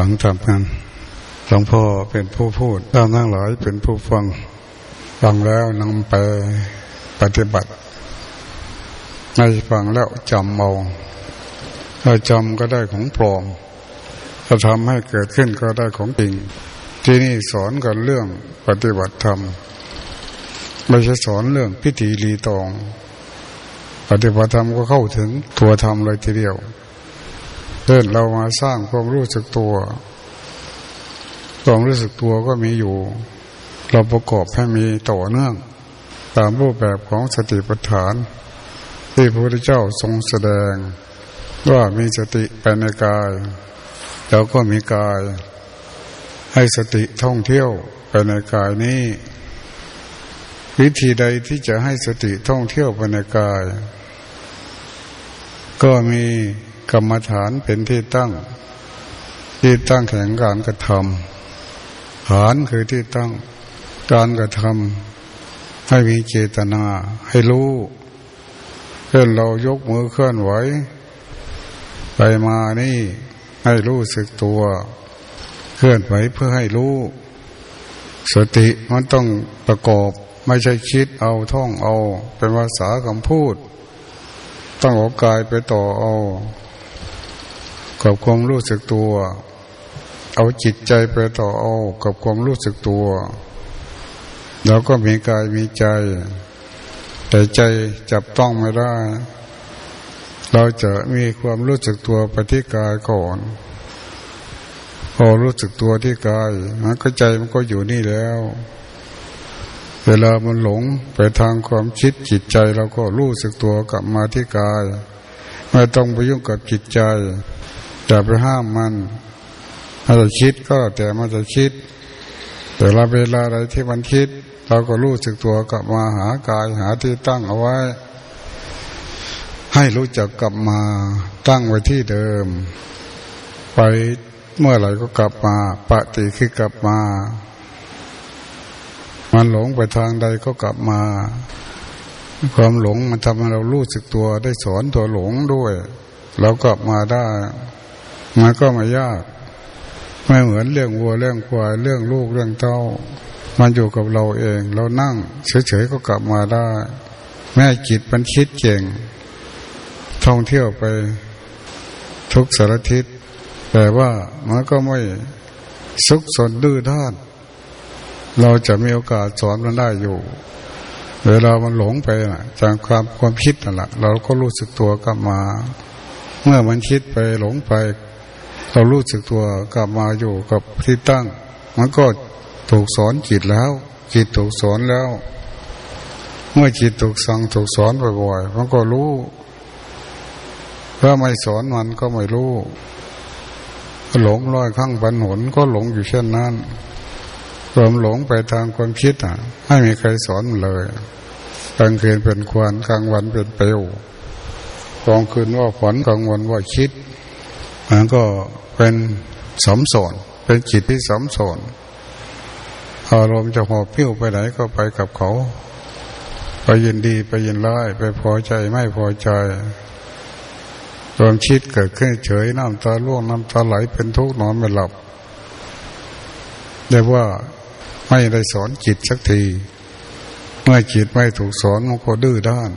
ฟังทำกันหลวงพ่อเป็นผู้พูดท่านทั้งหลายเป็นผู้ฟัง ฟังแล้วนำไปปฏิบัติไม่ฟังแล้วจำเอาถ้าจำก็ได้ของปลอมถ้าทำให้เกิดขึ้นก็ได้ของจริง ที่นี่สอนกันเรื่องปฏิบัติธรรมไม่ใช่สอนเรื่องพิธีรีตอง ปฏิบัติธรรมก็เข้าถึงตัวธรรมเลยทีเดียว เพื่อนเรามาสร้างความรู้สึกตัว ความรู้สึกตัวก็มีอยู่ เราประกอบให้มีต่อเนื่อง ตามรูปแบบของสติปัฏฐาน ที่พระพุทธเจ้าทรงแสดง ว่ามีสติไปในกายเราก็มีกาย ให้สติท่องเที่ยวไปในกายนี้ วิธีใดที่จะให้สติท่องเที่ยวไปในกาย ก็มี กรรมฐานเป็นที่ตั้ง ที่ตั้งแห่งการกระทำฐานคือที่ตั้งการกระทำให้มีเจตนาให้รู้เช่นเรายกมือเคลื่อนไหวไปมานี่ให้รู้สึกตัว เคลื่อนไหวเพื่อให้รู้ สติมันต้องประกอบไม่ใช่คิดเอาท่องเอา เป็นภาษาคำพูด ต้องออกกายไปต่อเอา กับความรู้สึกตัว เอาจิตใจไปต่อเอากับความรู้สึกตัวเราก็มีกายมีใจ แต่ใจจับต้องไม่ได้ เราจะมีความรู้สึกตัวไปที่กายก่อนพอรู้สึกตัวที่กายมันก็ใจมันก็อยู่นี่แล้ว เวลามันหลงไปทางความคิดจิตใจเราก็รู้สึกตัวกลับมาที่กาย ไม่ต้องไปยุ่งกับจิตใจ อย่าไปห้ามมันถ้าจะคิดก็แต่มันจะคิด แต่ละเวลาอะไรที่มันคิด เราก็รู้สึกตัวกลับมาหากายหาที่ตั้งเอาไว้ ให้รู้จักกลับมาตั้งไว้ที่เดิม ไปเมื่อไหร่ก็กลับมาปฏิคือกลับมา มันหลงไปทางใดก็กลับมา ความหลงมันทำให้เรารู้สึกตัวได้สอนตัวหลงด้วย เรากลับมาได้ มันก็ไม่ยากไม่เหมือนเรื่องวัวเรื่องควายเรื่องลูกเรื่องเต้า มันอยู่กับเราเอง เรานั่งเฉยๆก็กลับมาได้ แม่จิตมันคิดเก่ง ท่องเที่ยวไปทุกสารทิศแต่ว่ามันก็ไม่สุกสนดื้อด้าน เราจะมีโอกาสสอนมันได้อยู่ เวลามันหลงไปนะจากความความคิดนั่นแหละเราก็รู้สึกตัวกลับมา เมื่อมันคิดไปหลงไป เรารู้สึกตัวกลับมาอยู่กับที่ตั้ง มันก็ถูกสอนจิตแล้วจิตถูกสอนแล้ว เมื่อจิตถูกสั่งถูกสอนบ่อยๆมันก็รู้ถ้าไม่สอนมันก็ไม่รู้หลงลอยข้างบันหนก็หลงอยู่เช่นนั้นควมหลงไปทางความคิดอะไม่มีใครสอนเลยกลางคืนเป็นควันกลางวันเป็นเปลวกลางคืนว่าฝันกลางวันว่าคิด มันก็เป็นสมสอนเป็นจิตที่สมสอนอารมณ์จะหอบพิ้วไปไหนก็ไปกับเขา ไปยินดีไปยินร้ายไปพอใจไม่พอใจความคิดเกิดขึ้นเฉยน้ำตาล่วงน้ำตาไหลเป็นทุกข์นอนไม่หลับเรียกว่าไม่ได้สอนจิตสักที เมื่อจิตไม่ถูกสอนมันก็ดื้อด้าน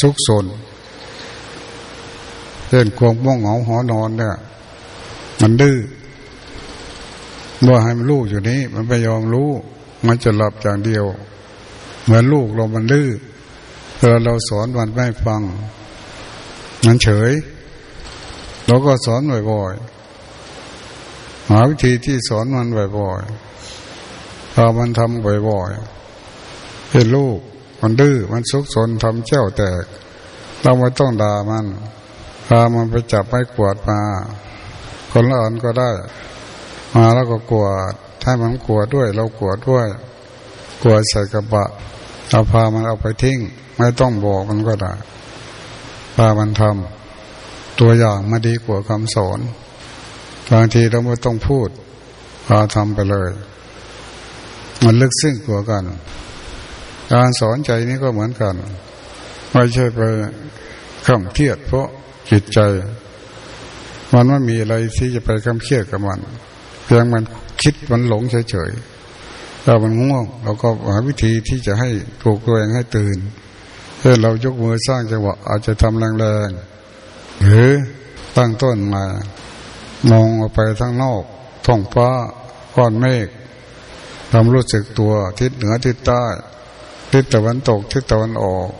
ทุกสน เช่อนความม่วงเหงาหอนอนเนี่ยมันดื้อว่าให้มันรู้อยู่นี้ มันไม่ยอมรู้ มันจะหลับอย่างเดียว เหมือนลูกเรามันดื้อเวลาเราสอนมันไม่ฟัง มันเฉย เราก็สอนบ่อยๆหาวิธีที่สอนมันบ่อยๆพอมันทำบ่อยๆเป็นลูกมันดื้อมันซุกซนทำเจ้าแตก เราไม่ต้องด่ามัน พามันไปจับไม้กวาดมา คนละอันก็ได้ มาแล้วก็กวาดถ้ามันกวดด้วย เรากวดด้วยกวดใส่กระบะเราพามันเอาไปทิ้ง ไม่ต้องบอกมันก็ได้พามันทำตัวอย่างมาดีกว่าคำสอนบางทีเราไม่ต้องพูดพาทำไปเลย มันลึกซึ้งกว่ากัน การสอนใจนี้ก็เหมือนกัน ไม่ใช่ไปคำเทียดเพราะ จิตใจ มันไม่มีอะไรที่จะไปคำเครียดกับมันเพียงมันคิดมันหลงเฉยๆถ้ามันง่วง เราก็หาวิธีที่จะให้ปลุกตัวเองให้ตื่นเช่นเรายกมือสร้างจังหวะอาจจะทำแรงๆหรือตั้งต้นมามองออกไปทางนอกท้องฟ้าก้อนเมฆทำรู้สึกตัวทิศเหนือทิศใต้ทิศตะวันตกทิศตะวันออก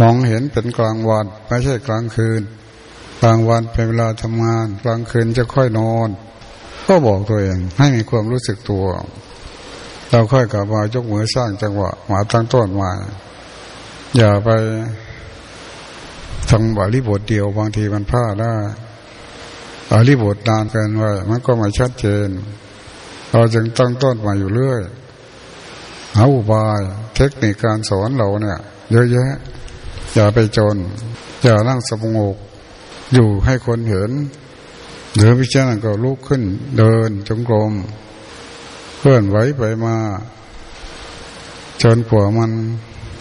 มองเห็นเป็นกลางวันไม่ใช่กลางคืน กลางวันเป็นเวลาทำงาน กลางคืนจะค่อยนอน ก็บอกตัวเองให้มีความรู้สึกตัว เราค่อยกลับมายกมือสร้างจังหวะมาตั้งต้นมาอย่าไปทำบาลีบทเดียวบางทีมันพลาดได้บาลีบทนานเกินไปมันก็ไม่ชัดเจน เราจึงตั้งต้นมาอยู่เรื่อยหาอุบาย เทคนิคการสอนเราเนี่ย เยอะแยะ อย่าไปจน อย่านั่งสงบอยู่ให้คนเห็นหรือพิจารณาก็ลุกขึ้น เดินจงกรมเคลื่อนไหวไปมาจนกว่ามัน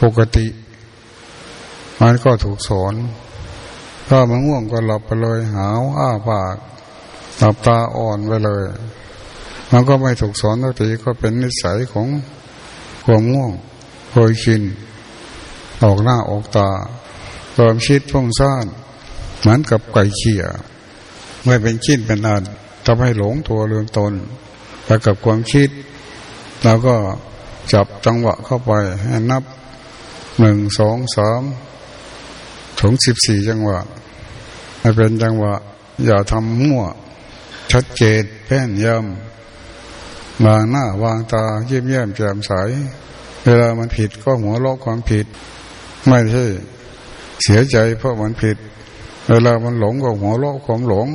ปกติ มันก็ถูกสอนถ้ามันง่วงก็หลับไปเลยหาวอ้าปากหลับตาอ่อนไปเลย มันก็ไม่ถูกสอนทันทีก็เป็นนิสัยของความง่วงเคยชิน ออกหน้าออกตาความชิดพุ่งซ่านเหมือนกับไก่เขี่ยไม่เป็นชิ้นเป็นอันทำให้หลงตัวเรืองตนแต่กับความคิดเราก็จับจังหวะเข้าไปให้นับหนึ่งสองสามถึงสิบสี่จังหวะให้เป็นจังหวะ อย่าทำมั่ว ชัดเจนแป้นยำวางหน้าวางตาเยี่ยมเยี่ยมแจ่มใส เวลามันผิดก็หัวเราะความผิด ไม่ใช่เสียใจเพราะมันผิด เวลามันหลงก็หัวเราะความหลง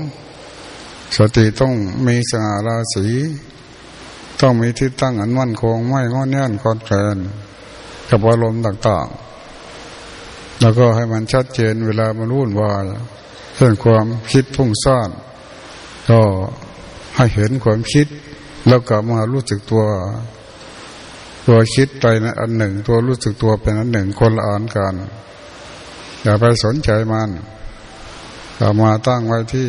สติต้องมีสง่าราศีต้องมีที่ตั้งอันมั่นคงไม่งอนแน่นคอนแคลนกับอารมณ์ต่างๆ แล้วก็ให้มันชัดเจนเวลามันวุ่นวายเรื่องความคิดพุ่งซ่านก็ให้เห็นความคิด แล้วกลับมารู้สึกตัว ตัวคิดไปนอันหนึ่ง ตัวรู้สึกตัวเป็นอันหนึ่งคนละอันกัน อย่าไปสนใจมันกลับมาตั้งไว้ที่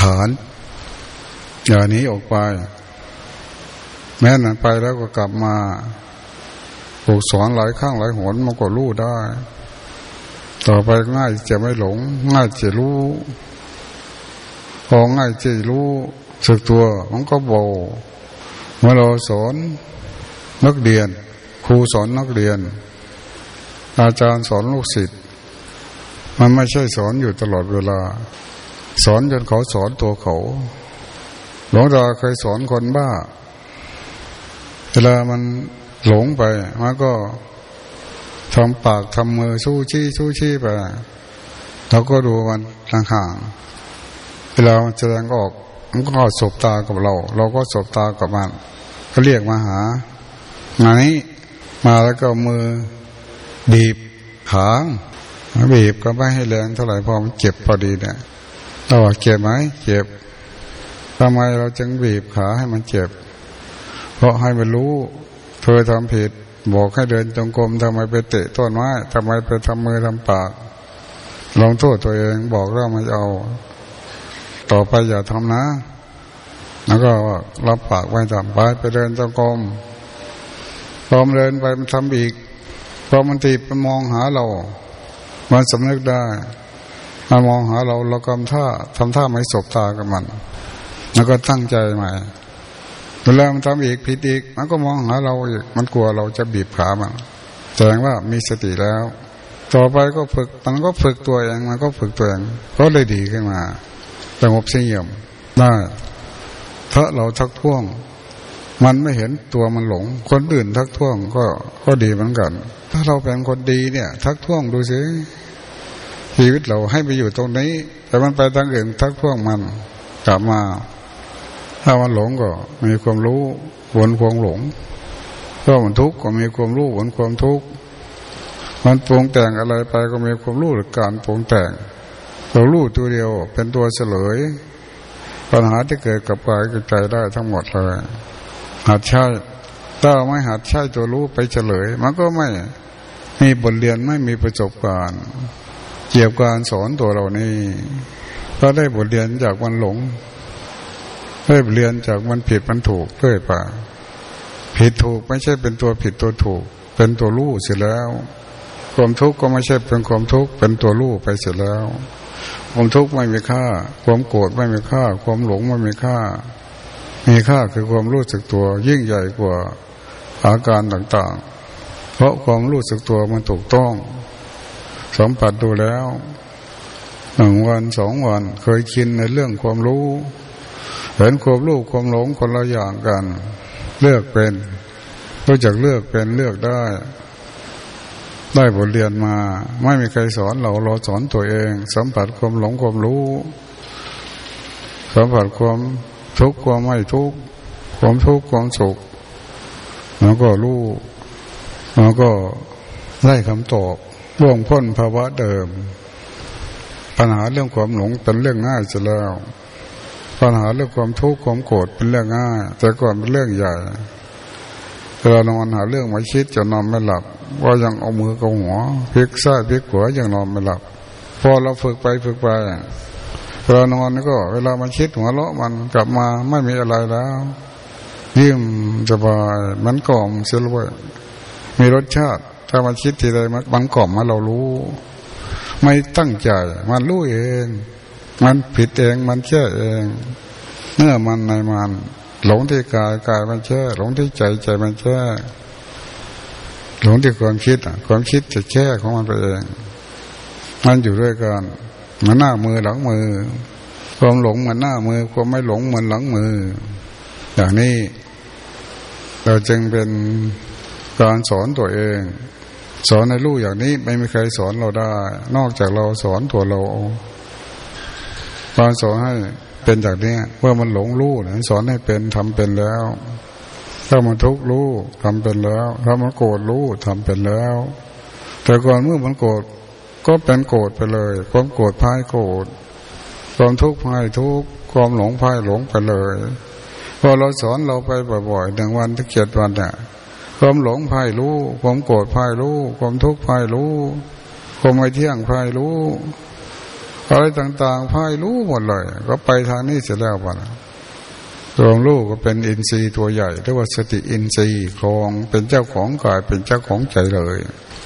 ฐาน อย่านี้ออกไป แม้นั้นไปแล้วก็กลับมาถูกสอนหลายข้างหลายหนมันก็รู้ได้ ต่อไปง่ายจะไม่หลง ง่ายจะรู้พอง่ายจะรู้สึกตัวมันก็โบเมื่อเราสอน นักเรียน ครูสอนนักเรียน อาจารย์สอนลูกศิษย์มันไม่ใช่สอนอยู่ตลอดเวลา สอนจนเขาสอนตัวเขา หลวงตาเคยสอนคนบ้า เวลามันหลงไปมันก็ทำปากทำมือสู้ชี้สู้ชี้ไปเราก็ดูมันห่างๆเวลามันแสดงออกมันก็สบตากับเรา เราก็สบตากับมัน ก็เรียกมาหา ไงมาแล้วก็มือบีบขาบีบก็ไม่ให้แรงเท่าไหร่พอมันเจ็บพอดีเนี่ยเราว่าเจ็บไหมเจ็บทำไมเราจึงบีบขาให้มันเจ็บ เพราะให้มันรู้ เธอทำผิด บอกให้เดินจงกรมทำไมไปเตะต้นไม้ทำไมไปทำมือทำปากลองโทษตัวเองบอกเราไม่เอา ต่อไปอย่าทำนะ แล้วก็รับปากไว้ทำไปไปเดินจงกรม พอมเดินไปมันทำอีกพอมันตีไปมองหาเรา มันสำนึกได้มันมองหาเราเรากำท่าทำท่าไม่สบตากับมัน แล้วก็ตั้งใจใหม่เวลามันทำอีกผิดอีก มันก็มองหาเราอีกมันกลัวเราจะบีบขามันแสดงว่ามีสติแล้ว ต่อไปก็ฝึกมันก็ฝึกตัวเองมันก็ฝึกตัวเองก็เลยดีขึ้นมาสงบเสียมได้ถ้าเราทักท้วง มันไม่เห็นตัวมันหลง คนอื่นทักท้วงก็ก็ดีเหมือนกัน ถ้าเราเป็นคนดีเนี่ย ทักท้วงดูสิชีวิตเราให้ไปอยู่ตรงนี้ แต่มันไปทางอื่นทักท้วงมัน กลับมา ถ้ามันหลงก็ มีความรู้วนความหลงถ้ามันทุกข์ก็มีความรู้วนความทุกข์มันปรุงแต่งอะไรไปก็มีความรู้หรือการปรุงแต่งเรารู้ตัวเดียวเป็นตัวเฉลย ปัญหาที่เกิดกับกายกับใจได้ทั้งหมดเลย หัดใช้ถ้าไม่หัดใช้ตัวรู้ไปเฉลย มันก็ไม่มีบทเรียนไม่มีประสบการณ์เกี่ยวกับการสอนตัวเรานี่ก็ได้บทเรียนจากวันหลงเพื่อเรียนจากมันผิดมันถูกเรื่อยไปผิดถูกไม่ใช่เป็นตัวผิดตัวถูก เป็นตัวรู้เสร็จแล้วความทุกข์ก็ไม่ใช่เป็นความทุกข์เป็นตัวรู้ไปเสร็จแล้ว ความทุกข์ไม่มีค่า ความโกรธไม่มีค่า ความหลงไม่มีค่า มีค่าคือความรู้สึกตัวยิ่งใหญ่กว่าอาการต่างๆ เพราะความรู้สึกตัวมันถูกต้องสัมผัสดูแล้วหนึ่งวันสองวันเคยชินในเรื่องความรู้ เห็นความรู้ความหลงคนละอย่างกัน เลือกเป็นรู้จักเลือกเป็นเลือกได้ ได้บทเรียนมา ไม่มีใครสอนเราเราสอนตัวเอง สัมผัสความหลงความรู้ สัมผัสความ ทุกข์ความไม่ทุกข์ความทุกข์ความสุขแล้วก็รู้แล้วก็ได้คำตอบล่วงพ้นภาวะเดิม ปัญหาเรื่องความหลงเป็นเรื่องง่ายจะแล้ว ปัญหาเรื่องความทุกข์ความโกรธเป็นเรื่องง่าย แต่ก่อนเป็นเรื่องใหญ่เวลานอนหาเรื่องมาคิดจะนอนไม่หลับว่ายังเอามือกับหัวพลิกซ้ายพลิกขวายังนอนไม่หลับ พอเราฝึกไปฝึกไป ลานอนก็ เวลามันคิดหัวเราะมันกลับมาไม่มีอะไรแล้วยิ้มสบายมันกล่อมเสียเลยมีรสชาติ ถ้ามันคิดทีใดมันบังกล่อมมาเรารู้ ไม่ตั้งใจมันรู้เอง มันผิดเองมันแช่เองเนื้อมันในมัน หลงที่กายกายมันแช่หลงที่ใจใจมันแช่หลงที่ความคิดความคิดจะแช่ของมันไปเองมันอยู่ด้วยกัน มันหน้ามือหลังมือ ความหลงมันหน้ามือ ความไม่หลงมันหลังมือ อย่างนี้ เราจึงเป็นการสอนตัวเอง สอนในลูกอย่างนี้ไม่มีใครสอนเราได้ นอกจากเราสอนตัวเราการสอนให้เป็นจากนี้เมื่อมันหลงรู้นะสอนให้เป็นทำเป็นแล้ว ถ้ามันทุกข์รู้ทำเป็นแล้ว ถ้ามันโกรธรู้ทำเป็นแล้ว แต่ก่อนเมื่อมันโกรธ ก็เป็นโกรธไปเลย ความโกรธพายโกรธความทุกข์พายทุกข์ความหลงพายหลงไปเลยพอเราสอนเราไปบ่อยๆหนึ่งวันถึงเจ็ดวันเนี่ยความหลงภายรู้ ความโกรธภายรู้ ความทุกข์ภายรู้ ความไม่เที่ยงภายรู้ อะไรต่างๆภายรู้หมดเลย ก็ไปทางนี้เสร็จแล้วปะตัวลูกก็เป็นอินทรีย์ตัวใหญ่เรียกว่าสติอินทรีย์ครองเป็นเจ้าของกายเป็นเจ้าของใจเลย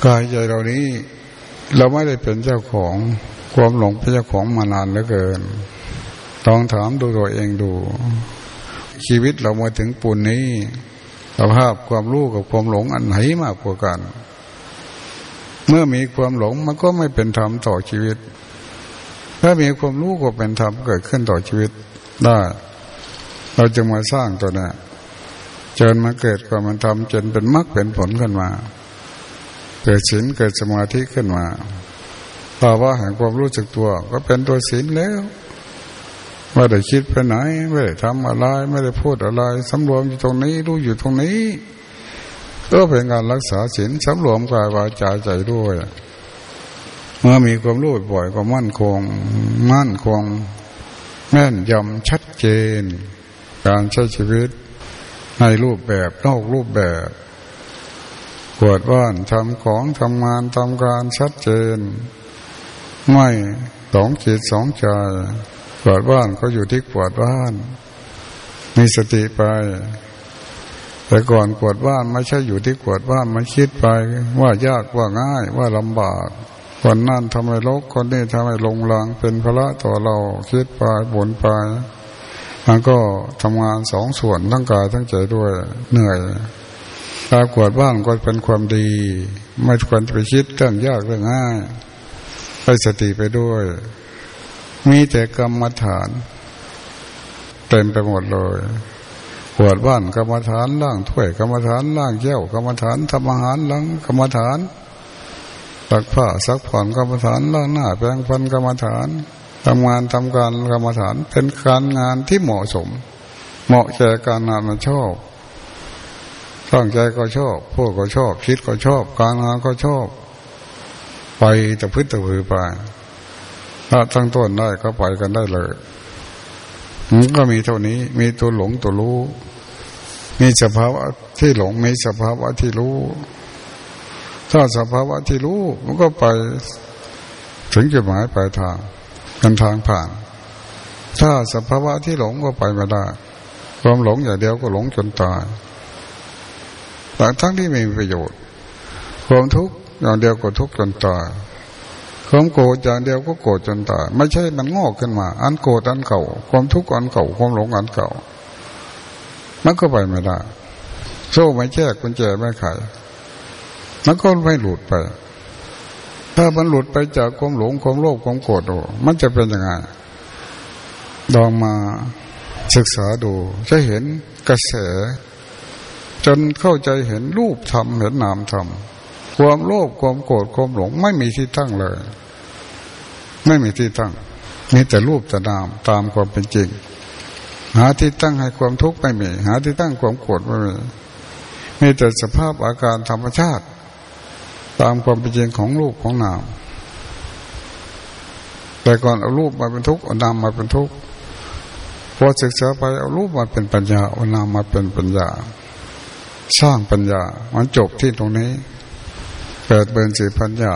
กายใจเรานี้ เราไม่ได้เป็นเจ้าของความหลงเป็นเจ้าของมานานเหลือเกินลองถามดูตัวเองดู ชีวิตเรามาถึงปุ่นนี้สภาพความรู้กับความหลงอันไหนมากกว่ากัน เมื่อมีความหลงมันก็ไม่เป็นธรรมต่อชีวิต ถ้ามีความรู้ก็เป็นธรรมเกิดขึ้นต่อชีวิตได้ เราจึงมาสร้างตัวนี้จนมาเกิดความมันทำจนเป็นมรรคเป็นผลขึ้นมา เกิดศีลเกิดสมาธิขึ้นมาภาวะแห่งความรู้สึกตัว ก็เป็นตัวศีลแล้วไม่ได้คิดไปไหน ไม่ได้ทำอะไร ไม่ได้พูดอะไรสำรวมอยู่ตรงนี้รู้อยู่ตรงนี้ ก็เป็นการรักษาศีลสำรวมกายวาจาใจด้วยเมื่อมีความรู้บ่อยก็มั่นคง มั่นคงแม่นยำชัดเจน การใช้ชีวิตในรูปแบบนอกรูปแบบ ปวดบ้านทำของทำงานทำการชัดเจน ไม่สองจิตสองใจกวดบ้านก็อยู่ที่กวดบ้าน มีสติไป แต่ก่อนกวดบ้านไม่ใช่อยู่ที่กวดบ้านมันคิดไป ว่ายากว่าง่ายว่าลำบากคนนั่นทำให้ลกคนนี้ทำให้ลงลังเป็นพระต่อเราคิดไปบ่นไปมันก็ทำงานสองส่วนทั้งกายทั้งใจด้วยเหนื่อย ถ้ากวาดบ้านก็เป็นความดี ไม่ควรไปคิดเรื่องยากเรื่องง่ายไปสติไปด้วย มีแต่กรรมฐาน เต็มไปหมดเลยปวดบ้านกรรมฐานล่างถ้วยกรรมฐานล่างแก้วกรรมฐานทำอาหารล้างกรรมฐานตักผ้าซักผ่อนกรรมฐานล่างหน้าแปรงฟันกรรมฐานทำงานทำการกรรมฐานเป็นการงานที่เหมาะสม เหมาะแก่การงานมันชอบ ตั้งใจก็ชอบพูดก็ชอบคิดก็ชอบการงานก็ชอบ ไปแต่พื้นตะพือไปถ้าตั้งต้นได้ก็ไปกันได้เลยมันก็มีเท่านี้ มีตัวหลงตัวรู้ มีสภาวะที่หลงมีสภาวะที่รู้ ถ้าสภาวะที่รู้ มันก็ไปถึงจุดหมายปลายทางกันทางผ่าน ถ้าสภาวะที่หลงก็ไปไม่ได้ ความหลงอย่างเดียวก็หลงจนตาย หลังทั้งที่ไม่มีประโยชน์ ความทุกข์อย่างเดียวก็ทุกข์จนตายความโกรธอย่างเดียวก็โกรธจนตายไม่ใช่มันงอกขึ้นมา อันโกรธอันเก่า ความทุกข์อันเก่า ความหลงอันเก่า มันก็ไปไม่ได้โซ่ไม่แจ้กุญแจไม่ไขมันก็ไม่หลุดไป ถ้ามันหลุดไปจากความหลงความโลภความโกรธมันจะเป็นยังไงลองมาศึกษาดูจะเห็นกระแส จนเข้าใจเห็นรูปธรรมเห็นนามธรรมความโลภความโกรธความหลงไม่มีที่ตั้งเลย ไม่มีที่ตั้งมีแต่รูปแต่นามตามความเป็นจริง หาที่ตั้งให้ความทุกข์ไม่มีหาที่ตั้งความโกรธไม่มีมีแต่สภาพอาการธรรมชาติ ตามความเป็นจริงของรูปของนามแต่ก่อนเอารูปมาเป็นทุกข์เอานามมาเป็นทุกข์พอศึกษาไปเอารูปมาเป็นปัญญาเอานามมาเป็นปัญญา สร้างปัญญา มันจบที่ตรงนี้ เกิดเป็นสี่พันอย่า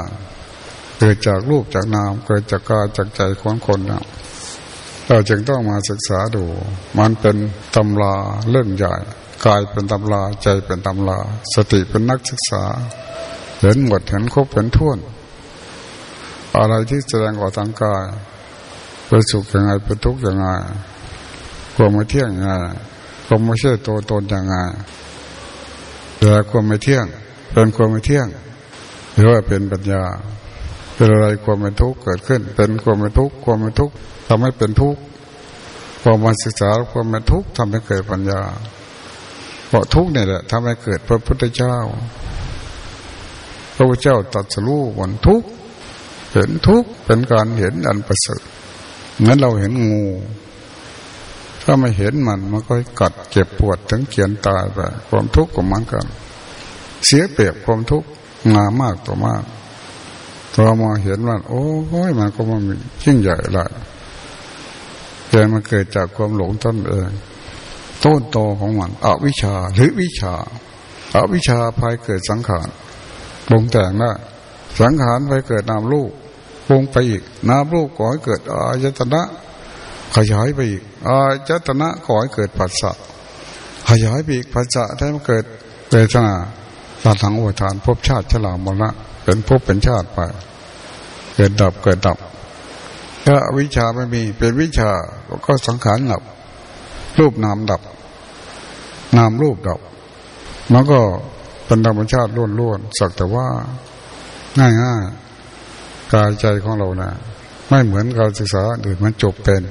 เกิดจากรูปจากนาม เกิดจากกายจากใจของคนนะเราจึงต้องมาศึกษาดู มันเป็นตำราเรื่องใหญ่กายเป็นตำราใจเป็นตำรา สติเป็นนักศึกษา เห็นหมดเห็นครบเห็นท่วน อะไรที่แสดงออกทางกายเป็นสุขยังไงเป็นทุกข์ยังไงความไม่เที่ยงยังไงความไม่ใช่ตัวตนยังไง แต่ความไม่เที่ยง เป็นความไม่เที่ยง หรือว่าเป็นปัญญา เป็นอะไรความเป็นทุกข์เกิดขึ้น เป็นความเป็นทุกข์ความเป็นทุกข์ทำให้เป็นทุกข์พอมาศึกษาความเป็นทุกข์ทำให้เกิดปัญญา เพราะทุกข์เนี่ยแหละทำให้เกิดพระพุทธเจ้า พระพุทธเจ้าตัดสู้วันทุกข์เห็นทุกข์เป็นการเห็นอันประเสริฐเหมือนเราเห็นงู ถ้าไม่เห็นมันมันก็กัดเจ็บปวดถึงเขียนตายไปความทุกข์ก็มันกัน เสียเปรียบความทุกข์งามากต่อมากพอมาเห็นว่า โอ้ยมันก็มันยิ่งใหญ่ละแต่มันเกิดจากความหลงต้นเองต้นโตของมันอวิชาหรือวิชาอาวิชาภายเกิดสังขารปรุงแต่งได้สังขารไปเกิดนามลูกปรุงไปอีกนามลูกก่อให้เกิดอายตนะ ขยายไปอีกอายตนะก่อให้เกิดปัสสะขยายไปอีกปัสสะถ้ามันเกิดเวทนาตาทังอุทานพบชาติฉลามมรณะเป็นพบเป็นชาติไป เกิดดับเกิดดับ ถ้าวิชาไม่มีเป็นวิชาก็สังขารดับ รูปนามดับ นามรูปดับ มันก็เป็นธรรมชาติล้วนๆสักแต่ว่าง่ายๆกายใจของเรานะ่ะ ไม่เหมือนการศึกษาอื่นมันจบเป็น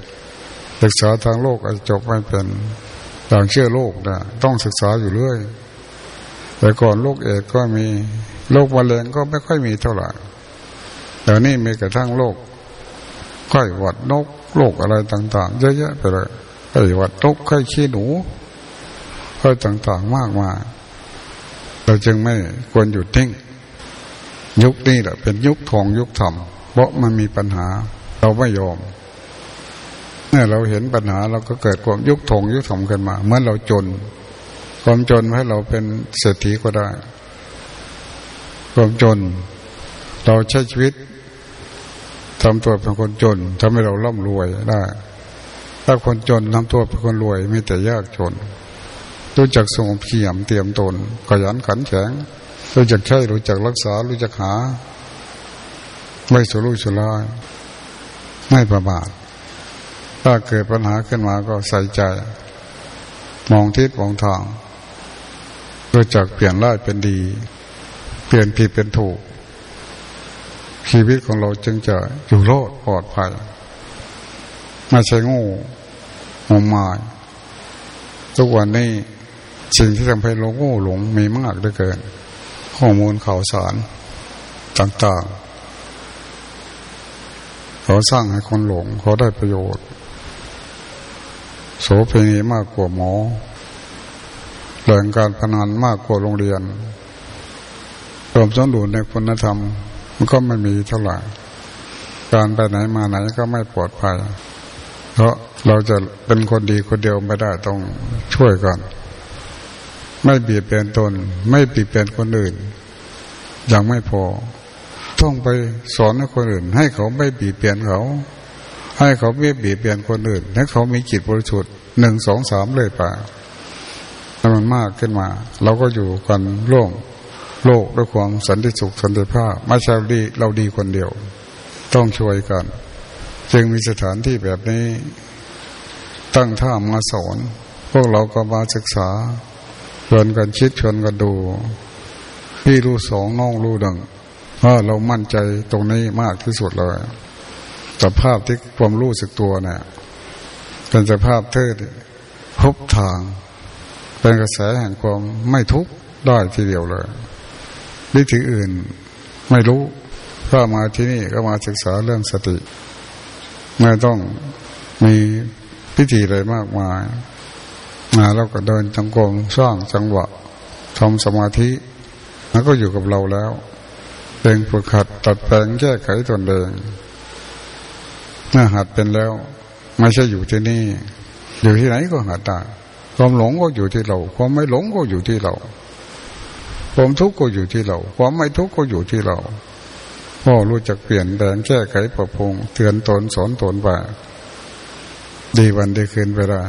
ศึกษาทางโลกอาจจะจบไม่เป็นต่างเชื่อโลกนะต้องศึกษาอยู่เรื่อย แต่ก่อนโรคเอดก็มีโรคมะเร็งก็ไม่ค่อยมีเท่าไหร่แต่นี่มีกระทั่งโรคไข้หวัดนกโรคอะไรต่างๆเยอะแยะไปเลยไข้หวัดนกไข้ขี้หนูไข้ต่างๆมากมายเราจึงไม่ควรหยุดทิ้งยุคนี้แหละเป็นยุคทองยุคธรรมเพราะมันมีปัญหาเราไม่ยอม เนี่ยเราเห็นปัญหาเราก็เกิดความยุคทองยุคธรรมกันมา เมื่อเราจน ความจนให้เราเป็นเศรษฐีก็ได้ ความจน เราใช้ชีวิตทำตัวเป็นคนจนทำให้เราร่ำรวยได้ ถ้าคนจนทำตัวเป็นคนรวยไม่แต่ยากจนรู้จักส่งเพียมเตรียมตนขยันขันแข็งรู้จักใช้รู้จักรักษารู้จักหา ไม่สุรุ่ยสุร่ายไม่ประมาท ถ้าเกิดปัญหาขึ้นมาก็ใส่ใจ มองทิศมองทางรู้จักเปลี่ยนร้ายเป็นดี เปลี่ยนผิดเป็นถูก ชีวิตของเราจึงจะอยู่รอดปลอดภัยไม่ใช่งูงมงายทุกวันนี้สิ่งที่ทำให้เราโง่หลงมีมากเหลือเกิน ข้อมูลข่าวสารต่างๆ เขาสร้างให้คนหลงเขาได้ประโยชน์ โสเภณีมากกว่าหมอแหล่งการพนันมากกว่าโรงเรียนความสมดุลในคุณธรรม มันก็ไม่มีเท่าไหร่การไปไหนมาไหนก็ไม่ปลอดภัย เพราะเราจะเป็นคนดีคนเดียวไม่ได้ต้องช่วยกัน ไม่เบียดเบียนตน ไม่เบียดเบียนคนอื่น ยังไม่พอ ต้องไปสอนให้คนอื่น ให้เขาไม่บีบเบียนเขา ให้เขาไม่บีบเบียนคนอื่นให้เขามีจิตบริสุทธิ์หนึ่งสองสามเลยไปถ้ามันมากขึ้นมา เราก็อยู่กันร่วมโลกด้วยความสันติสุขสันติภาพไม่ใช่ดีเราดีคนเดียว ต้องช่วยกัน จึงมีสถานที่แบบนี้ ตั้งท่ามาสอน พวกเราก็มาศึกษาชวนกันคิดชวนกันดูพี่รู้สองน้องรู้ดังว่าเรามั่นใจตรงนี้มากที่สุดเลย สภาพที่ความรู้สึกตัวเนี่ยเป็นสภาพเทิดพบทาง เป็นกระแสแห่งความไม่ทุกข์ได้ทีเดียวเลยวิธีอื่นไม่รู้ถ้ามาที่นี่ก็มาศึกษาเรื่องสติ ไม่ต้องมีพิธีอะไรมากมายมาแล้วก็เดินจังกรมสร้างจังหวะทำสมาธิแล้วก็อยู่กับเราแล้วเองฝึกหัดตัดแปลงแก้ไขตนเอง เมื่อหัดเป็นแล้ว ไม่ใช่อยู่ที่นี่ อยู่ที่ไหนก็หัดได้ความหลงก็อยู่ที่เรา ความไม่หลงก็อยู่ที่เรา ความทุกข์ก็อยู่ที่เรา ความไม่ทุกข์ก็อยู่ที่เราพ่อรู้จักเปลี่ยนแปลงแก้ไขปรับปรุงเตือนตนสอนตนว่าดีวันดีคืนไปได้